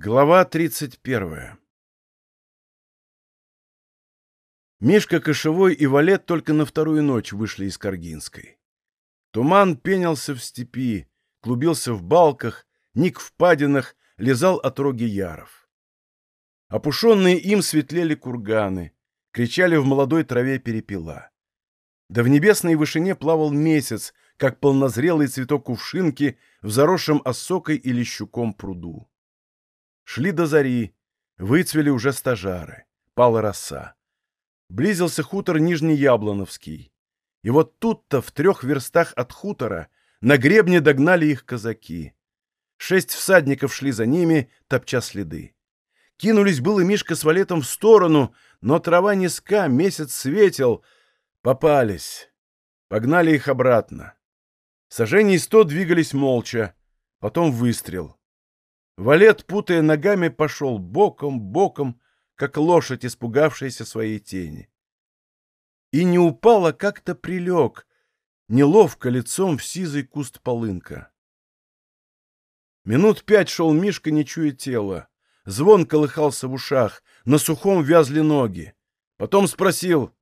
Глава 31 Мишка Кошевой и Валет только на вторую ночь вышли из Каргинской. Туман пенился в степи, клубился в балках, ник в падинах, лизал отроги яров. Опушенные им светлели курганы, кричали в молодой траве перепела. Да в небесной вышине плавал месяц, как полнозрелый цветок кувшинки в заросшем осокой или щуком пруду. Шли до зари, выцвели уже стажары, пала роса. Близился хутор Нижний Яблоновский. И вот тут-то, в трех верстах от хутора, на гребне догнали их казаки. Шесть всадников шли за ними, топча следы. Кинулись было Мишка с валетом в сторону, но трава низка, месяц светил. Попались. Погнали их обратно. Сожжений сто двигались молча. Потом выстрел. Валет, путая ногами, пошел боком, боком, как лошадь, испугавшаяся своей тени. И не упал, а как-то прилег, неловко лицом в сизый куст полынка. Минут пять шел Мишка, не чуя тела. Звон колыхался в ушах, на сухом вязли ноги. Потом спросил,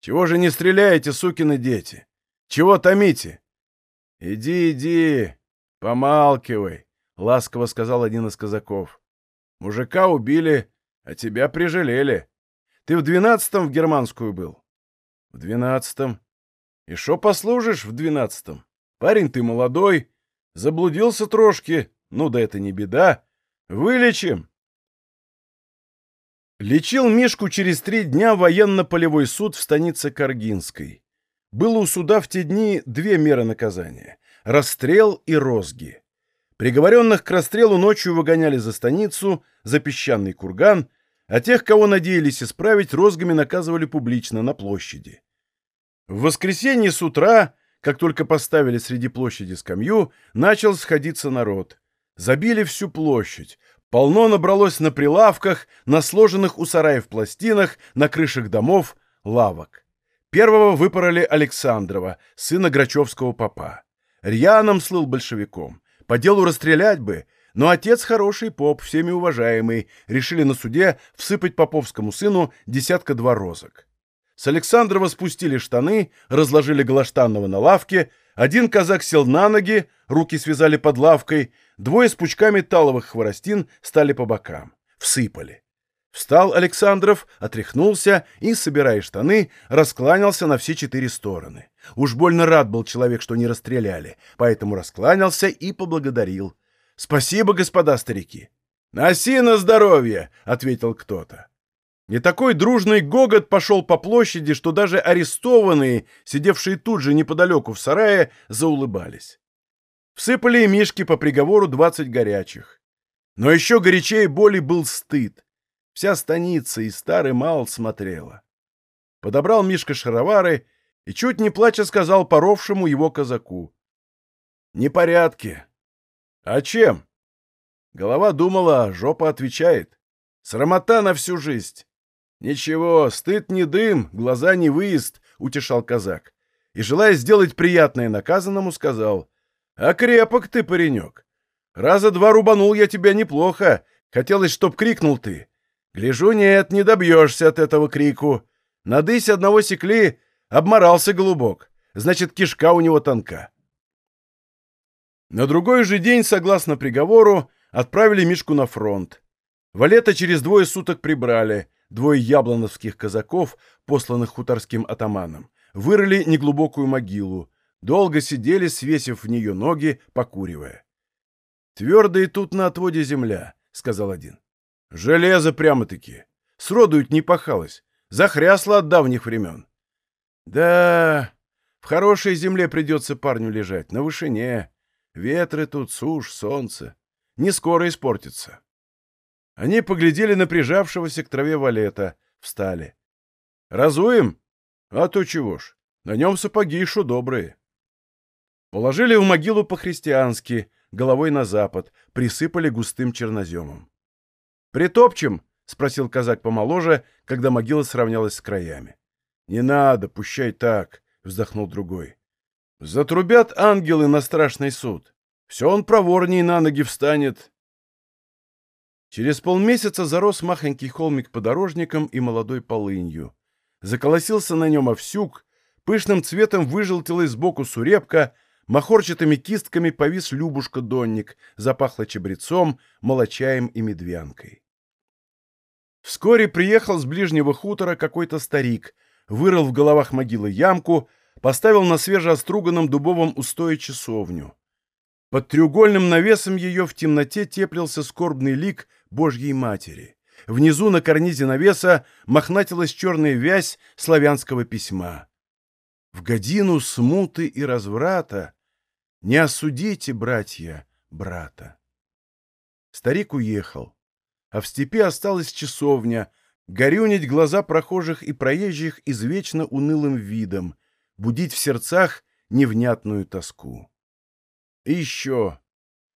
«Чего же не стреляете, сукины дети? Чего томите?» «Иди, иди, помалкивай», — ласково сказал один из казаков. «Мужика убили, а тебя прижалели. Ты в двенадцатом в германскую был?» «В двенадцатом. И шо послужишь в двенадцатом? Парень ты молодой, заблудился трошки, ну да это не беда. Вылечим!» Лечил Мишку через три дня военно-полевой суд в станице Каргинской. Было у суда в те дни две меры наказания — расстрел и розги. Приговоренных к расстрелу ночью выгоняли за станицу, за песчаный курган, а тех, кого надеялись исправить, розгами наказывали публично на площади. В воскресенье с утра, как только поставили среди площади скамью, начал сходиться народ. Забили всю площадь. Полно набралось на прилавках, на сложенных у сараев пластинах, на крышах домов, лавок. Первого выпороли Александрова, сына Грачевского попа. Рьяном слыл большевиком. По делу расстрелять бы, но отец хороший поп, всеми уважаемый, решили на суде всыпать поповскому сыну десятка-два розок. С Александрова спустили штаны, разложили Голоштанного на лавке, один казак сел на ноги, руки связали под лавкой, двое с пучками таловых хворостин стали по бокам. Всыпали. Встал Александров, отряхнулся и, собирая штаны, раскланялся на все четыре стороны. Уж больно рад был человек, что не расстреляли, поэтому раскланялся и поблагодарил. «Спасибо, господа старики!» «Носи на здоровье!» — ответил кто-то. И такой дружный гогот пошел по площади, что даже арестованные, сидевшие тут же неподалеку в сарае, заулыбались. Всыпали и мишки по приговору двадцать горячих. Но еще горячее боли был стыд. Вся станица и старый мал смотрела. Подобрал Мишка шаровары и, чуть не плача, сказал поровшему его казаку. «Непорядки». «А чем?» Голова думала, а жопа отвечает. «Срамота на всю жизнь». «Ничего, стыд не дым, глаза не выезд», — утешал казак. И, желая сделать приятное наказанному, сказал. «А крепок ты, паренек. Раза два рубанул я тебя неплохо. Хотелось, чтоб крикнул ты. Гляжу, нет, не добьешься от этого крику. Надысь одного секли, обморался голубок. Значит, кишка у него тонка. На другой же день, согласно приговору, отправили Мишку на фронт. Валета через двое суток прибрали, двое яблоновских казаков, посланных хуторским атаманом, вырыли неглубокую могилу, долго сидели, свесив в нее ноги, покуривая. «Твердая тут на отводе земля», — сказал один. Железо прямо-таки. Сроду не пахалось. Захрясло от давних времен. Да, в хорошей земле придется парню лежать, на вышине. Ветры тут, сушь, солнце. Не скоро испортится. Они поглядели на прижавшегося к траве валета, встали. «Разуем? А то чего ж, на нем сапоги шо добрые». Положили в могилу по-христиански, головой на запад, присыпали густым черноземом. «Притопчем?» — спросил казак помоложе, когда могила сравнялась с краями. «Не надо, пущай так», — вздохнул другой. «Затрубят ангелы на страшный суд. Все он проворней на ноги встанет, Через полмесяца зарос махонький холмик подорожником и молодой полынью. Заколосился на нем овсюк, пышным цветом выжелтилась сбоку сурепка, махорчатыми кистками повис Любушка-донник, запахло чабрецом, молочаем и медвянкой. Вскоре приехал с ближнего хутора какой-то старик, вырыл в головах могилы ямку, поставил на свежеоструганном дубовом устое часовню. Под треугольным навесом ее в темноте теплился скорбный лик Божьей Матери. Внизу на карнизе навеса мохнатилась черная вязь славянского письма. В годину смуты и разврата не осудите, братья, брата. Старик уехал, а в степи осталась часовня, горюнить глаза прохожих и проезжих извечно унылым видом, будить в сердцах невнятную тоску. И еще.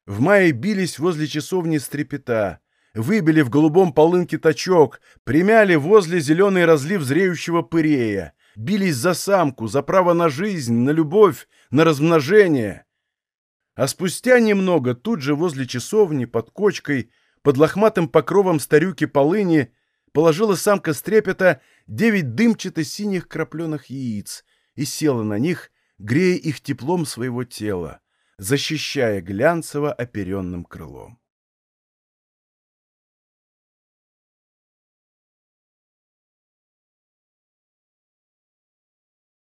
В мае бились возле часовни стрепета, выбили в голубом полынке точок, примяли возле зеленый разлив зреющего пырея, бились за самку, за право на жизнь, на любовь, на размножение. А спустя немного тут же возле часовни, под кочкой, под лохматым покровом старюки полыни, положила самка стрепета девять дымчато-синих крапленых яиц и села на них, грея их теплом своего тела защищая глянцево оперенным крылом.